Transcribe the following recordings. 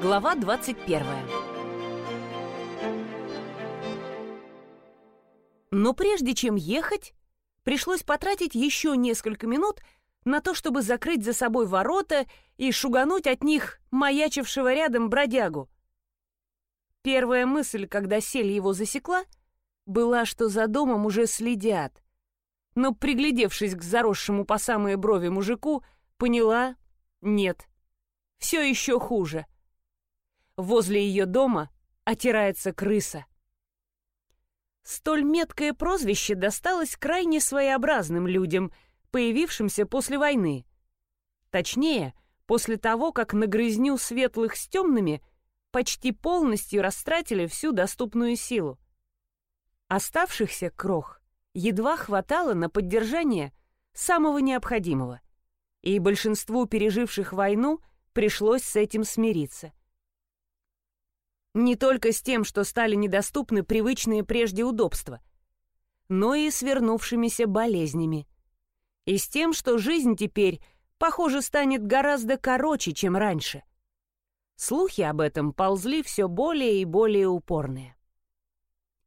Глава 21 Но прежде чем ехать, пришлось потратить еще несколько минут на то, чтобы закрыть за собой ворота и шугануть от них маячившего рядом бродягу. Первая мысль, когда сель его засекла, была, что за домом уже следят. Но, приглядевшись к заросшему по самые брови мужику, поняла — нет, все еще хуже — Возле ее дома отирается крыса. Столь меткое прозвище досталось крайне своеобразным людям, появившимся после войны. Точнее, после того, как на грызню светлых с темными почти полностью растратили всю доступную силу. Оставшихся крох едва хватало на поддержание самого необходимого, и большинству переживших войну пришлось с этим смириться — не только с тем, что стали недоступны привычные прежде удобства, но и с вернувшимися болезнями. И с тем, что жизнь теперь, похоже, станет гораздо короче, чем раньше. Слухи об этом ползли все более и более упорные.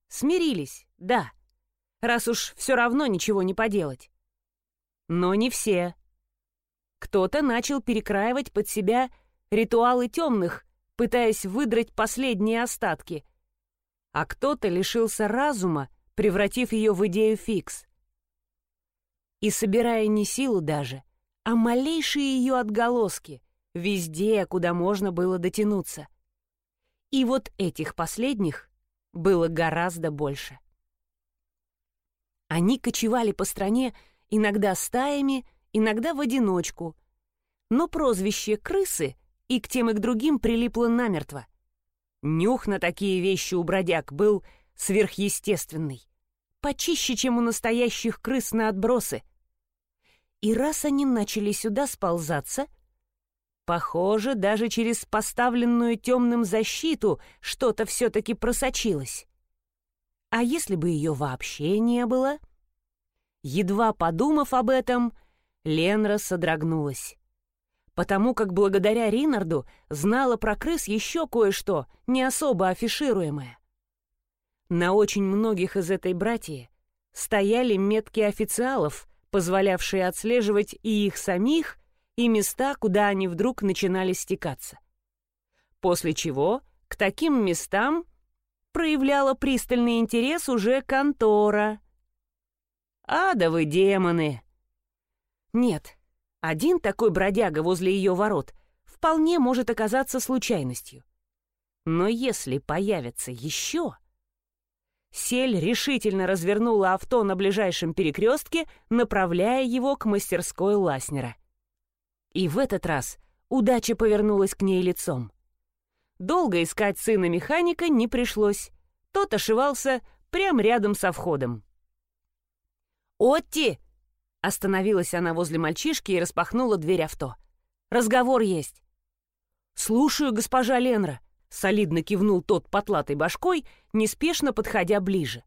Смирились, да, раз уж все равно ничего не поделать. Но не все. Кто-то начал перекраивать под себя ритуалы темных, пытаясь выдрать последние остатки. А кто-то лишился разума, превратив ее в идею фикс. И собирая не силу даже, а малейшие ее отголоски, везде, куда можно было дотянуться. И вот этих последних было гораздо больше. Они кочевали по стране иногда стаями, иногда в одиночку, но прозвище «крысы» и к тем и к другим прилипло намертво. Нюх на такие вещи у бродяг был сверхъестественный, почище, чем у настоящих крыс на отбросы. И раз они начали сюда сползаться, похоже, даже через поставленную темным защиту что-то все-таки просочилось. А если бы ее вообще не было? Едва подумав об этом, Ленра содрогнулась потому как благодаря Ринарду знала про крыс еще кое-что, не особо афишируемое. На очень многих из этой братьи стояли метки официалов, позволявшие отслеживать и их самих, и места, куда они вдруг начинали стекаться. После чего к таким местам проявляла пристальный интерес уже контора. «Адовы демоны!» Нет, один такой бродяга возле ее ворот вполне может оказаться случайностью. Но если появится еще... Сель решительно развернула авто на ближайшем перекрестке, направляя его к мастерской Ласнера. И в этот раз удача повернулась к ней лицом. Долго искать сына механика не пришлось. Тот ошивался прямо рядом со входом. «Отти!» Остановилась она возле мальчишки и распахнула дверь авто. «Разговор есть». «Слушаю, госпожа Ленра», — солидно кивнул тот потлатой башкой, неспешно подходя ближе.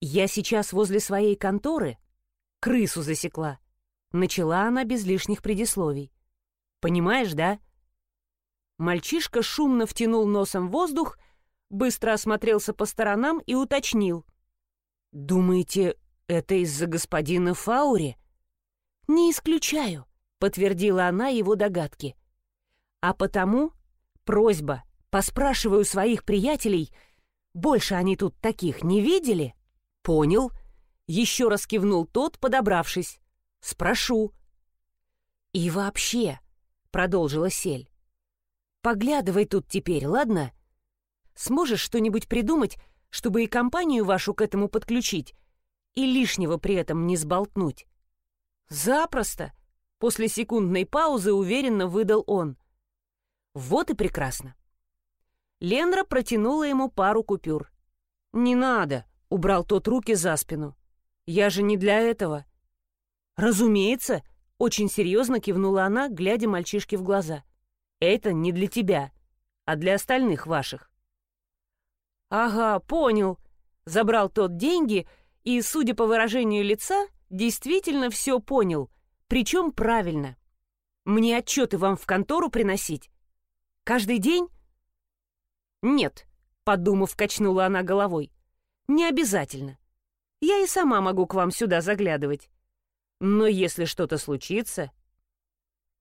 «Я сейчас возле своей конторы крысу засекла». Начала она без лишних предисловий. «Понимаешь, да?» Мальчишка шумно втянул носом воздух, быстро осмотрелся по сторонам и уточнил. «Думаете, это из-за господина Фаури? Не исключаю, подтвердила она его догадки. А потому просьба, поспрашиваю своих приятелей, больше они тут таких не видели? Понял. Еще раз кивнул тот, подобравшись. Спрошу. И вообще, продолжила Сель, поглядывай тут теперь, ладно? Сможешь что-нибудь придумать, чтобы и компанию вашу к этому подключить, и лишнего при этом не сболтнуть. «Запросто!» — после секундной паузы уверенно выдал он. «Вот и прекрасно». Ленра протянула ему пару купюр. «Не надо!» — убрал тот руки за спину. «Я же не для этого». «Разумеется!» — очень серьезно кивнула она, глядя мальчишке в глаза. «Это не для тебя, а для остальных ваших». «Ага, понял», — забрал тот деньги и, судя по выражению лица, действительно все понял, причем правильно. Мне отчеты вам в контору приносить? Каждый день?» «Нет», — подумав, качнула она головой. «Не обязательно. Я и сама могу к вам сюда заглядывать. Но если что-то случится...»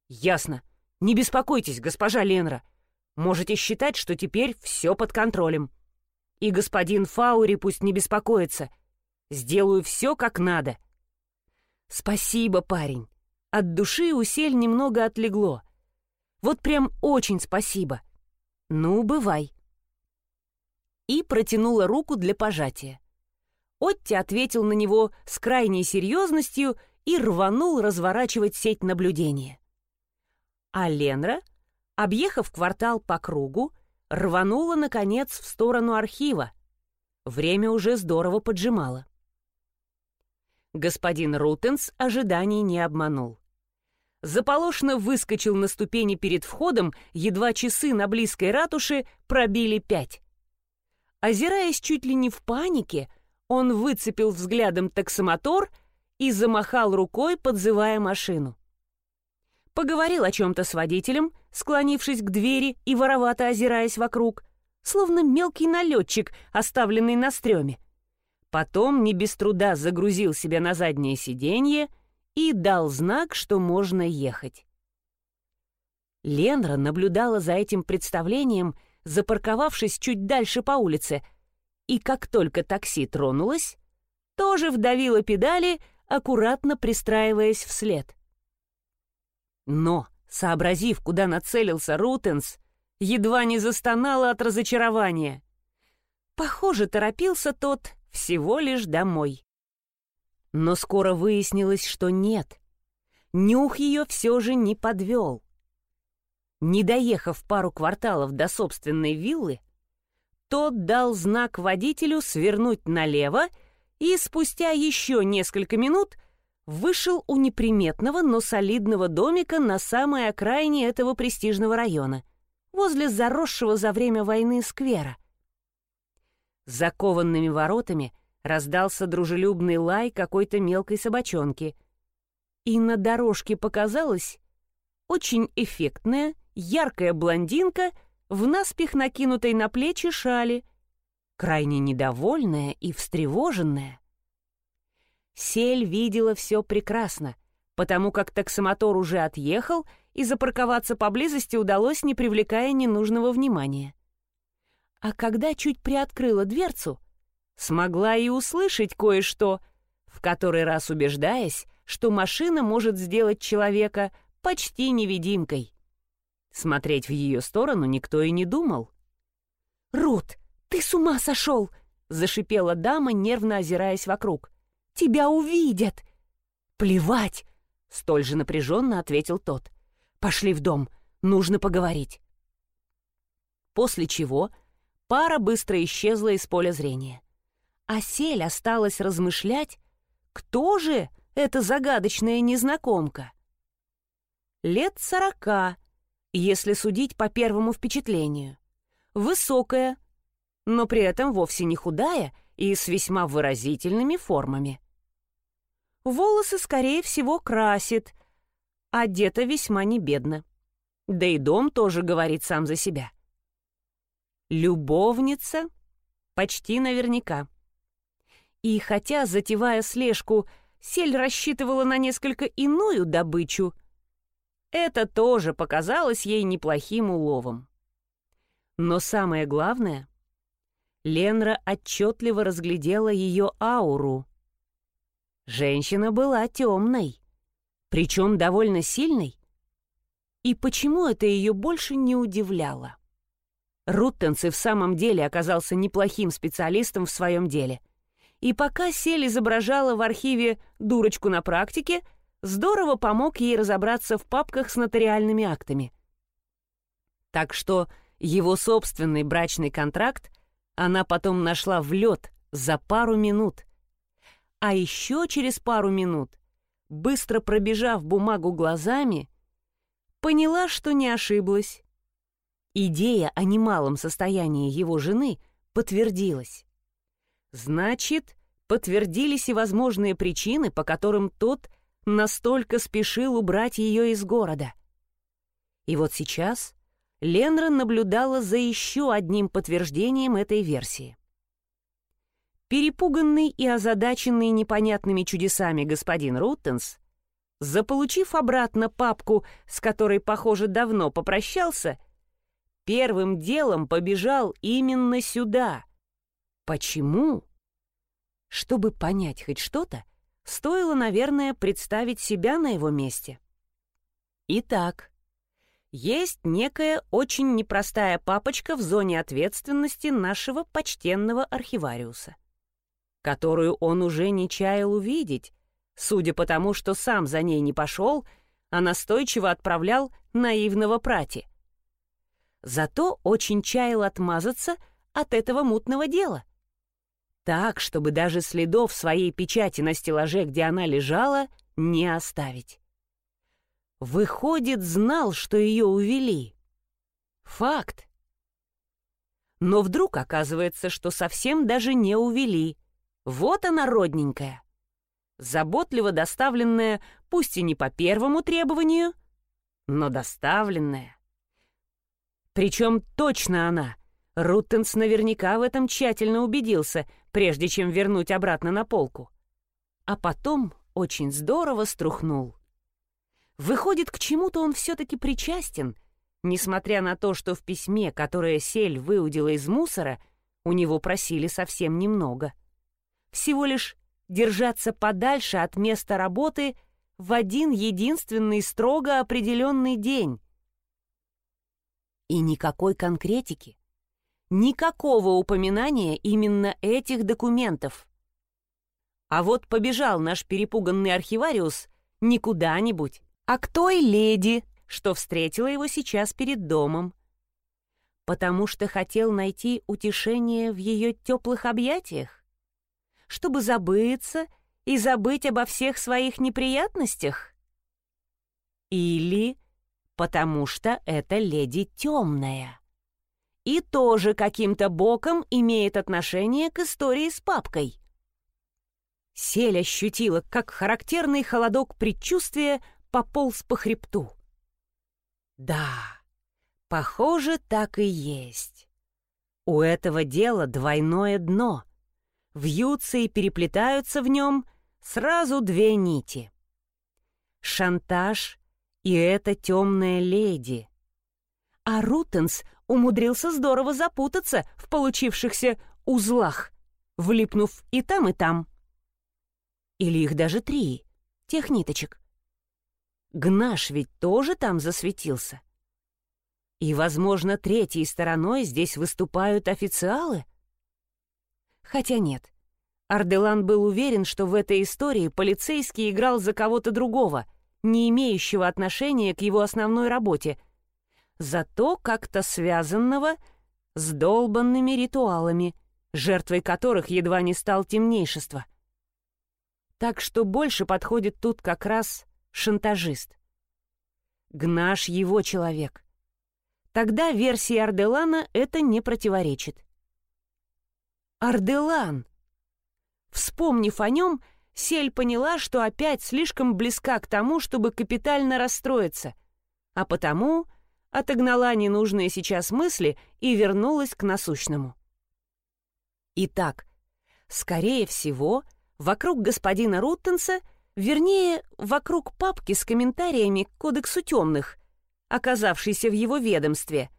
«Ясно. Не беспокойтесь, госпожа Ленра. Можете считать, что теперь все под контролем. И господин Фаури пусть не беспокоится. Сделаю все как надо». «Спасибо, парень». От души у Сель немного отлегло. Вот прям очень спасибо. Ну, бывай. И протянула руку для пожатия. Отти ответил на него с крайней серьезностью и рванул разворачивать сеть наблюдения. А Ленра, объехав квартал по кругу, рванула, наконец, в сторону архива. Время уже здорово поджимало. Господин Рутенс ожиданий не обманул заполошно выскочил на ступени перед входом, едва часы на близкой ратуше пробили пять. Озираясь чуть ли не в панике, он выцепил взглядом таксомотор и замахал рукой, подзывая машину. Поговорил о чем-то с водителем, склонившись к двери и воровато озираясь вокруг, словно мелкий налетчик, оставленный на стреме. Потом не без труда загрузил себя на заднее сиденье — и дал знак, что можно ехать. Ленра наблюдала за этим представлением, запарковавшись чуть дальше по улице, и как только такси тронулось, тоже вдавила педали, аккуратно пристраиваясь вслед. Но, сообразив, куда нацелился Рутенс, едва не застонала от разочарования. Похоже, торопился тот всего лишь домой. Но скоро выяснилось, что нет. Нюх ее все же не подвел. Не доехав пару кварталов до собственной виллы, тот дал знак водителю свернуть налево и спустя еще несколько минут вышел у неприметного, но солидного домика на самой окраине этого престижного района, возле заросшего за время войны сквера. Закованными воротами — Раздался дружелюбный лай какой-то мелкой собачонки. И на дорожке показалась очень эффектная, яркая блондинка в наспех накинутой на плечи шали, крайне недовольная и встревоженная. Сель видела все прекрасно, потому как таксомотор уже отъехал, и запарковаться поблизости удалось, не привлекая ненужного внимания. А когда чуть приоткрыла дверцу, смогла и услышать кое-что, в который раз убеждаясь, что машина может сделать человека почти невидимкой. Смотреть в ее сторону никто и не думал. «Рут, ты с ума сошел!» — зашипела дама, нервно озираясь вокруг. «Тебя увидят!» «Плевать!» — столь же напряженно ответил тот. «Пошли в дом, нужно поговорить». После чего пара быстро исчезла из поля зрения а Сель осталась размышлять, кто же эта загадочная незнакомка. Лет сорока, если судить по первому впечатлению. Высокая, но при этом вовсе не худая и с весьма выразительными формами. Волосы, скорее всего, красит, одета весьма небедно. Да и дом тоже говорит сам за себя. Любовница? Почти наверняка. И хотя, затевая слежку, Сель рассчитывала на несколько иную добычу, это тоже показалось ей неплохим уловом. Но самое главное, Ленра отчетливо разглядела ее ауру. Женщина была темной, причем довольно сильной. И почему это ее больше не удивляло? Руттенс в самом деле оказался неплохим специалистом в своем деле — и пока Сель изображала в архиве дурочку на практике, здорово помог ей разобраться в папках с нотариальными актами. Так что его собственный брачный контракт она потом нашла в лед за пару минут. А еще через пару минут, быстро пробежав бумагу глазами, поняла, что не ошиблась. Идея о немалом состоянии его жены подтвердилась. Значит, подтвердились и возможные причины, по которым тот настолько спешил убрать ее из города. И вот сейчас Ленра наблюдала за еще одним подтверждением этой версии. Перепуганный и озадаченный непонятными чудесами господин Руттенс, заполучив обратно папку, с которой, похоже, давно попрощался, первым делом побежал именно сюда. Почему? Чтобы понять хоть что-то, стоило, наверное, представить себя на его месте. Итак, есть некая очень непростая папочка в зоне ответственности нашего почтенного архивариуса, которую он уже не чаял увидеть, судя по тому, что сам за ней не пошел, а настойчиво отправлял наивного прати. Зато очень чаял отмазаться от этого мутного дела. Так, чтобы даже следов своей печати на стеллаже, где она лежала, не оставить. Выходит, знал, что ее увели. Факт. Но вдруг оказывается, что совсем даже не увели. Вот она родненькая заботливо доставленная, пусть и не по первому требованию, но доставленная. Причем точно она. Руттенс наверняка в этом тщательно убедился, прежде чем вернуть обратно на полку. А потом очень здорово струхнул. Выходит, к чему-то он все-таки причастен, несмотря на то, что в письме, которое Сель выудила из мусора, у него просили совсем немного. Всего лишь держаться подальше от места работы в один единственный строго определенный день. И никакой конкретики, никакого упоминания именно этих документов. А вот побежал наш перепуганный архивариус не куда-нибудь, а к той леди, что встретила его сейчас перед домом. Потому что хотел найти утешение в ее теплых объятиях? чтобы забыться и забыть обо всех своих неприятностях? Или потому что это леди темная и тоже каким-то боком имеет отношение к истории с папкой? Сель ощутила, как характерный холодок предчувствия пополз по хребту. Да, похоже, так и есть. У этого дела двойное дно — вьются и переплетаются в нем сразу две нити. Шантаж и эта темная леди. А Рутенс умудрился здорово запутаться в получившихся узлах, влипнув и там, и там. Или их даже три, тех ниточек. Гнаш ведь тоже там засветился. И, возможно, третьей стороной здесь выступают официалы — Хотя нет. Арделан был уверен, что в этой истории полицейский играл за кого-то другого, не имеющего отношения к его основной работе, зато как-то связанного с долбанными ритуалами, жертвой которых едва не стал темнейшество. Так что больше подходит тут как раз шантажист. Гнаш его человек. Тогда версии Арделана это не противоречит. Арделан. Вспомнив о нем, Сель поняла, что опять слишком близка к тому, чтобы капитально расстроиться, а потому отогнала ненужные сейчас мысли и вернулась к насущному. Итак, скорее всего, вокруг господина Руттенса, вернее, вокруг папки с комментариями к Кодексу темных, оказавшейся в его ведомстве,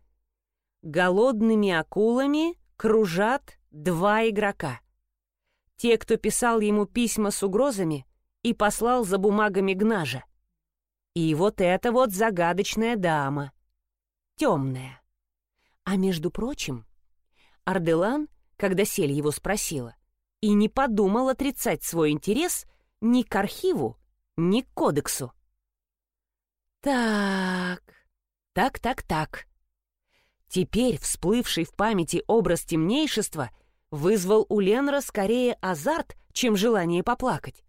голодными акулами кружат два игрока. Те, кто писал ему письма с угрозами и послал за бумагами Гнажа. И вот эта вот загадочная дама. Темная. А между прочим, Арделан, когда Сель его спросила, и не подумал отрицать свой интерес ни к архиву, ни к кодексу. Так, так, так, так. Теперь всплывший в памяти образ темнейшества — вызвал у Ленра скорее азарт, чем желание поплакать.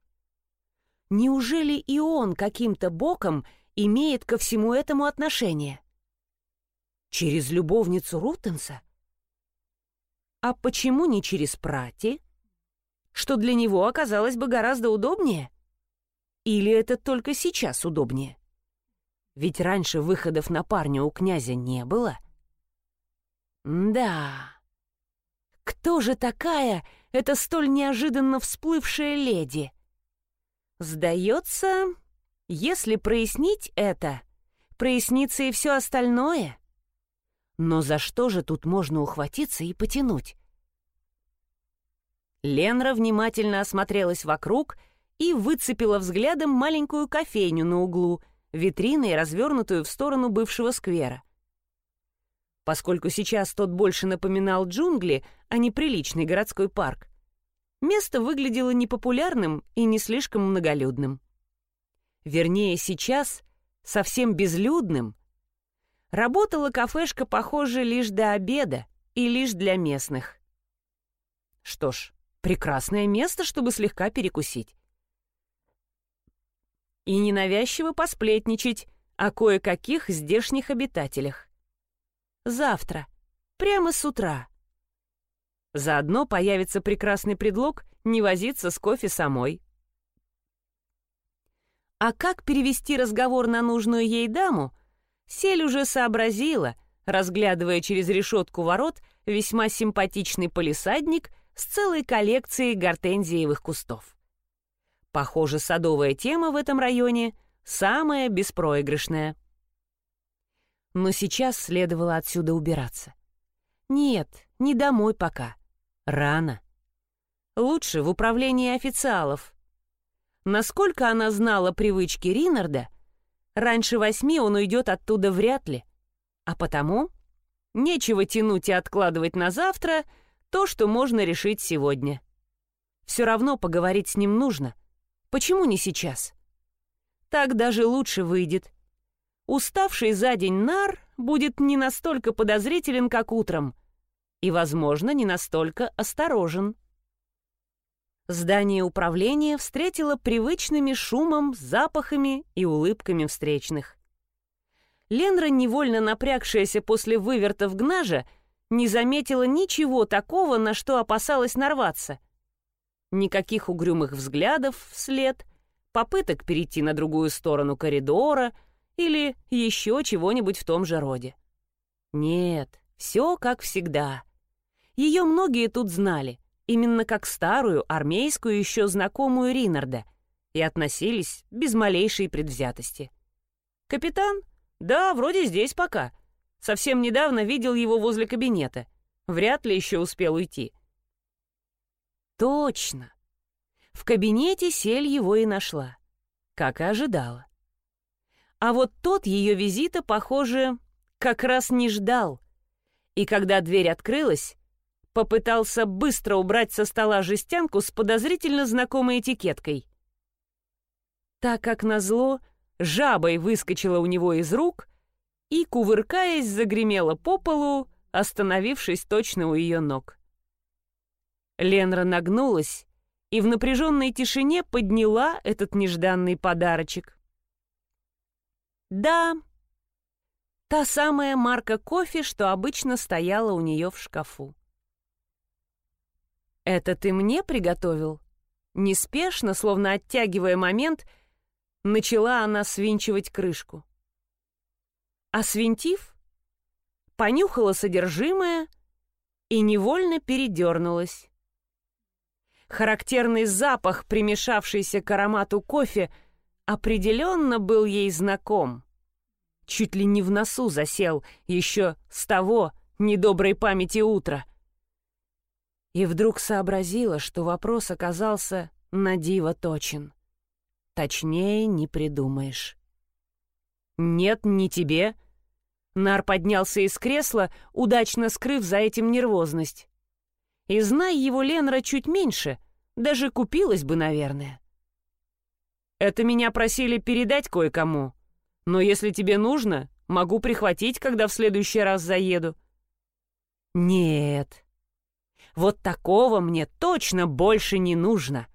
Неужели и он каким-то боком имеет ко всему этому отношение? Через любовницу Рутенса? А почему не через Прати? Что для него оказалось бы гораздо удобнее? Или это только сейчас удобнее? Ведь раньше выходов на парня у князя не было — Да. Кто же такая эта столь неожиданно всплывшая леди? Сдается, если прояснить это, прояснится и все остальное. Но за что же тут можно ухватиться и потянуть? Ленра внимательно осмотрелась вокруг и выцепила взглядом маленькую кофейню на углу, витриной, развернутую в сторону бывшего сквера. Поскольку сейчас тот больше напоминал джунгли, а не приличный городской парк, место выглядело непопулярным и не слишком многолюдным. Вернее, сейчас совсем безлюдным. Работала кафешка, похоже, лишь до обеда и лишь для местных. Что ж, прекрасное место, чтобы слегка перекусить. И ненавязчиво посплетничать о кое-каких здешних обитателях. Завтра, прямо с утра. Заодно появится прекрасный предлог не возиться с кофе самой. А как перевести разговор на нужную ей даму, Сель уже сообразила, разглядывая через решетку ворот весьма симпатичный полисадник с целой коллекцией гортензиевых кустов. Похоже, садовая тема в этом районе самая беспроигрышная. Но сейчас следовало отсюда убираться. Нет, не домой пока. Рано. Лучше в управлении официалов — Насколько она знала привычки Ринарда, раньше восьми он уйдет оттуда вряд ли. А потому нечего тянуть и откладывать на завтра то, что можно решить сегодня. Все равно поговорить с ним нужно. Почему не сейчас? Так даже лучше выйдет. Уставший за день нар будет не настолько подозрителен, как утром, и, возможно, не настолько осторожен. Здание управления встретило привычными шумом, запахами и улыбками встречных. Ленра, невольно напрягшаяся после вывертов гнажа, не заметила ничего такого, на что опасалась нарваться. Никаких угрюмых взглядов вслед, попыток перейти на другую сторону коридора или еще чего-нибудь в том же роде. Нет, все как всегда. Ее многие тут знали — именно как старую, армейскую еще знакомую Ринарда, и относились без малейшей предвзятости. «Капитан? Да, вроде здесь пока. Совсем недавно видел его возле кабинета. Вряд ли еще успел уйти». «Точно. В кабинете Сель его и нашла, как и ожидала. А вот тот ее визита, похоже, как раз не ждал. И когда дверь открылась, попытался быстро убрать со стола жестянку с подозрительно знакомой этикеткой. Так как назло, жабой выскочила у него из рук и, кувыркаясь, загремела по полу, остановившись точно у ее ног. Ленра нагнулась и в напряженной тишине подняла этот нежданный подарочек. Да, та самая марка кофе, что обычно стояла у нее в шкафу. «Это ты мне приготовил?» Неспешно, словно оттягивая момент, начала она свинчивать крышку. А свинтив, понюхала содержимое и невольно передернулась. Характерный запах, примешавшийся к аромату кофе, определенно был ей знаком. Чуть ли не в носу засел еще с того недоброй памяти утра — и вдруг сообразила, что вопрос оказался на диво точен. Точнее не придумаешь. «Нет, не тебе». Нар поднялся из кресла, удачно скрыв за этим нервозность. И знай его Ленра чуть меньше, даже купилась бы, наверное. «Это меня просили передать кое-кому, но если тебе нужно, могу прихватить, когда в следующий раз заеду». «Нет», вот такого мне точно больше не нужно.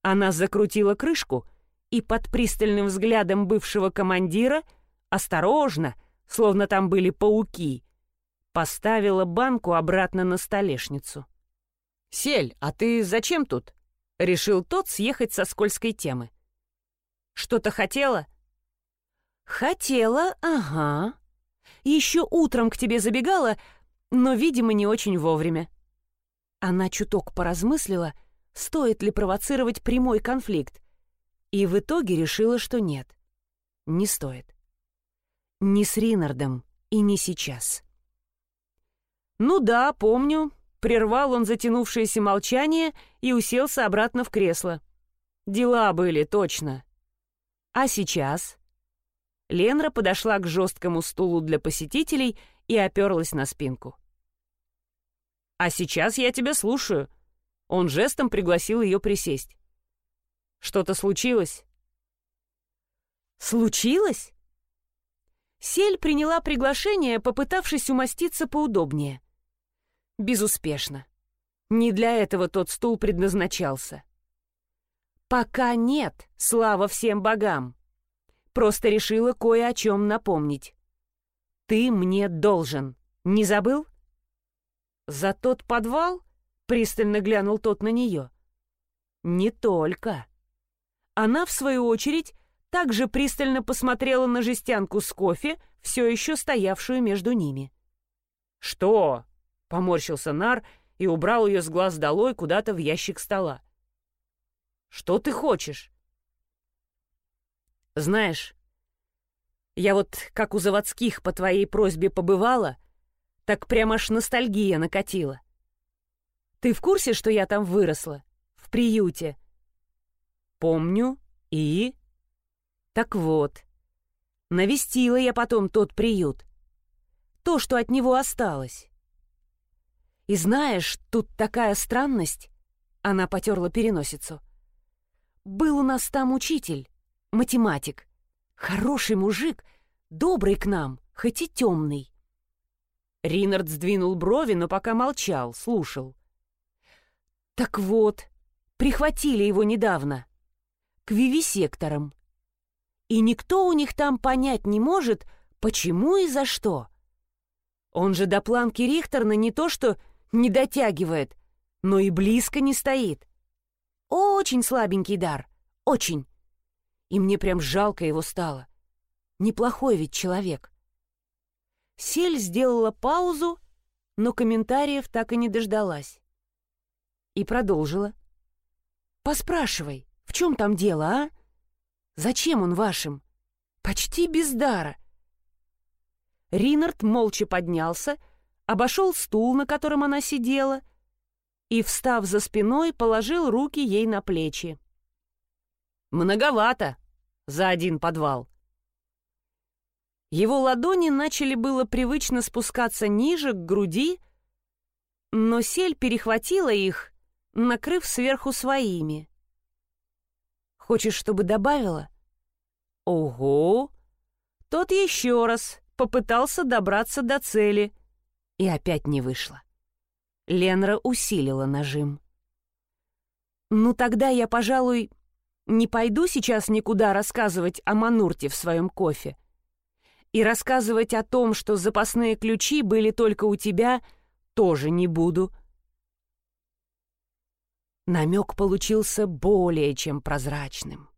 Она закрутила крышку и под пристальным взглядом бывшего командира осторожно, словно там были пауки, поставила банку обратно на столешницу. «Сель, а ты зачем тут?» — решил тот съехать со скользкой темы. «Что-то хотела?» «Хотела, ага. Еще утром к тебе забегала, но, видимо, не очень вовремя. Она чуток поразмыслила, стоит ли провоцировать прямой конфликт, и в итоге решила, что нет, не стоит. Не с Ринардом и не сейчас. «Ну да, помню», — прервал он затянувшееся молчание и уселся обратно в кресло. «Дела были, точно. А сейчас?» Ленра подошла к жесткому стулу для посетителей и оперлась на спинку. «А сейчас я тебя слушаю». Он жестом пригласил ее присесть. «Что-то случилось?» «Случилось?» Сель приняла приглашение, попытавшись умоститься поудобнее. Безуспешно. Не для этого тот стул предназначался. «Пока нет, слава всем богам. Просто решила кое о чем напомнить. Ты мне должен. Не забыл?» «За тот подвал?» — пристально глянул тот на нее. «Не только». Она, в свою очередь, также пристально посмотрела на жестянку с кофе, все еще стоявшую между ними. «Что?» — поморщился Нар и убрал ее с глаз долой куда-то в ящик стола. «Что ты хочешь?» «Знаешь, я вот как у заводских по твоей просьбе побывала, так прямо аж ностальгия накатила. Ты в курсе, что я там выросла? В приюте?» «Помню. И?» «Так вот, навестила я потом тот приют. То, что от него осталось. И знаешь, тут такая странность...» Она потерла переносицу. «Был у нас там учитель, математик. Хороший мужик, добрый к нам, хоть и темный. Ринард сдвинул брови, но пока молчал, слушал. «Так вот, прихватили его недавно. К вивисекторам. И никто у них там понять не может, почему и за что. Он же до планки Рихтерна не то что не дотягивает, но и близко не стоит. Очень слабенький дар, очень. И мне прям жалко его стало. Неплохой ведь человек. Сель сделала паузу, но комментариев так и не дождалась. И продолжила. «Поспрашивай, в чем там дело, а? Зачем он вашим? Почти без дара». Ринард молча поднялся, обошел стул, на котором она сидела, и, встав за спиной, положил руки ей на плечи. «Многовато за один подвал», его ладони начали было привычно спускаться ниже, к груди, но сель перехватила их, накрыв сверху своими. «Хочешь, чтобы добавила?» «Ого!» Тот еще раз попытался добраться до цели, и опять не вышло. Ленра усилила нажим. «Ну тогда я, пожалуй, не пойду сейчас никуда рассказывать о Манурте в своем кофе и рассказывать о том, что запасные ключи были только у тебя, тоже не буду. Намек получился более чем прозрачным.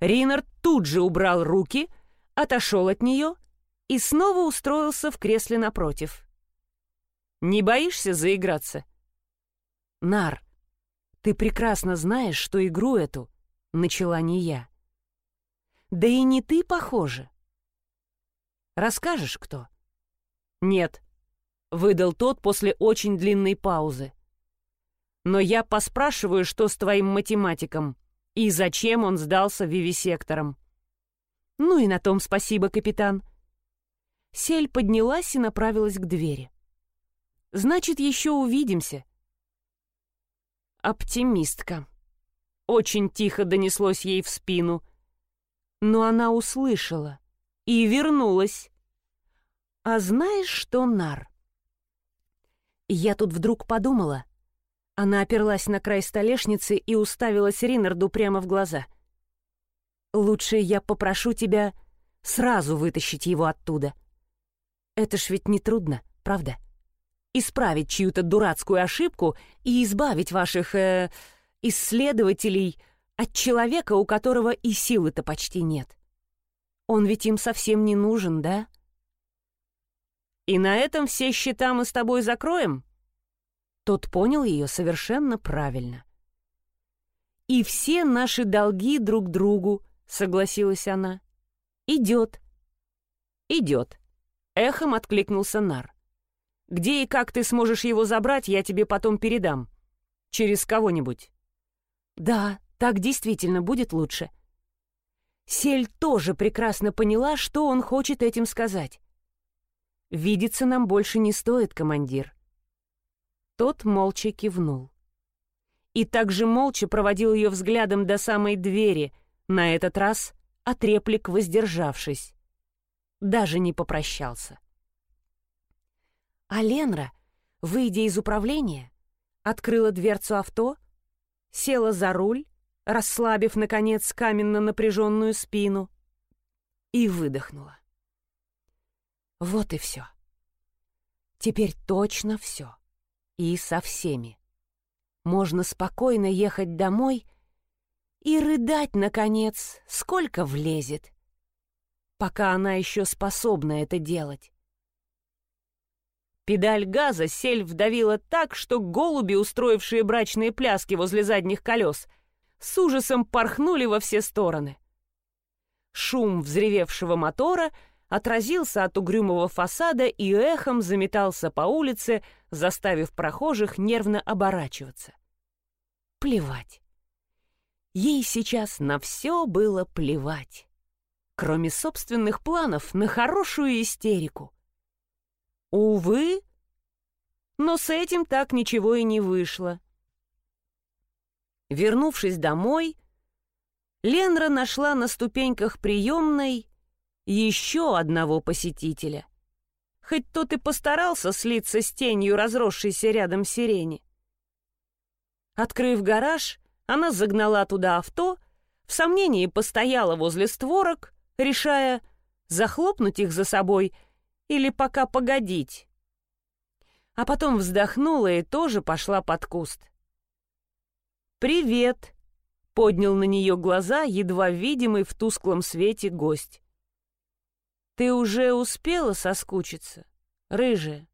Ринард тут же убрал руки, отошел от нее и снова устроился в кресле напротив. «Не боишься заиграться?» «Нар, ты прекрасно знаешь, что игру эту начала не я. Да и не ты, похоже. Расскажешь, кто?» «Нет», — выдал тот после очень длинной паузы. «Но я поспрашиваю, что с твоим математиком, и зачем он сдался вивисектором». «Ну и на том спасибо, капитан». Сель поднялась и направилась к двери. «Значит, еще увидимся». Оптимистка. Очень тихо донеслось ей в спину. Но она услышала — и вернулась. А знаешь что, Нар? Я тут вдруг подумала. Она оперлась на край столешницы и уставилась Ринарду прямо в глаза. «Лучше я попрошу тебя сразу вытащить его оттуда. Это ж ведь не трудно, правда? Исправить чью-то дурацкую ошибку и избавить ваших э, исследователей от человека, у которого и силы-то почти нет. Он ведь им совсем не нужен, да? И на этом все счета мы с тобой закроем?» Тот понял ее совершенно правильно. «И все наши долги друг другу», — согласилась она. «Идет». «Идет», — эхом откликнулся Нар. «Где и как ты сможешь его забрать, я тебе потом передам. Через кого-нибудь». «Да, так действительно будет лучше». Сель тоже прекрасно поняла, что он хочет этим сказать. «Видеться нам больше не стоит, командир». Тот молча кивнул. И также молча проводил ее взглядом до самой двери, на этот раз от реплик воздержавшись. Даже не попрощался. А Ленра, выйдя из управления, открыла дверцу авто, села за руль, расслабив, наконец, каменно напряженную спину, и выдохнула. Вот и все. Теперь точно все. И со всеми. Можно спокойно ехать домой и рыдать, наконец, сколько влезет, пока она еще способна это делать. Педаль газа сель вдавила так, что голуби, устроившие брачные пляски возле задних колес, с ужасом порхнули во все стороны. Шум взревевшего мотора — отразился от угрюмого фасада и эхом заметался по улице, заставив прохожих нервно оборачиваться. Плевать. Ей сейчас на все было плевать. Кроме собственных планов на хорошую истерику. Увы, но с этим так ничего и не вышло. Вернувшись домой, Ленра нашла на ступеньках приемной еще одного посетителя. Хоть тот и постарался слиться с тенью разросшейся рядом сирени. Открыв гараж, она загнала туда авто, в сомнении постояла возле створок, решая, захлопнуть их за собой или пока погодить. А потом вздохнула и тоже пошла под куст. «Привет!» — поднял на нее глаза едва видимый в тусклом свете гость. Ты уже успела соскучиться, рыжая?